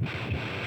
you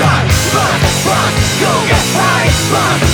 Run, run, go get high, run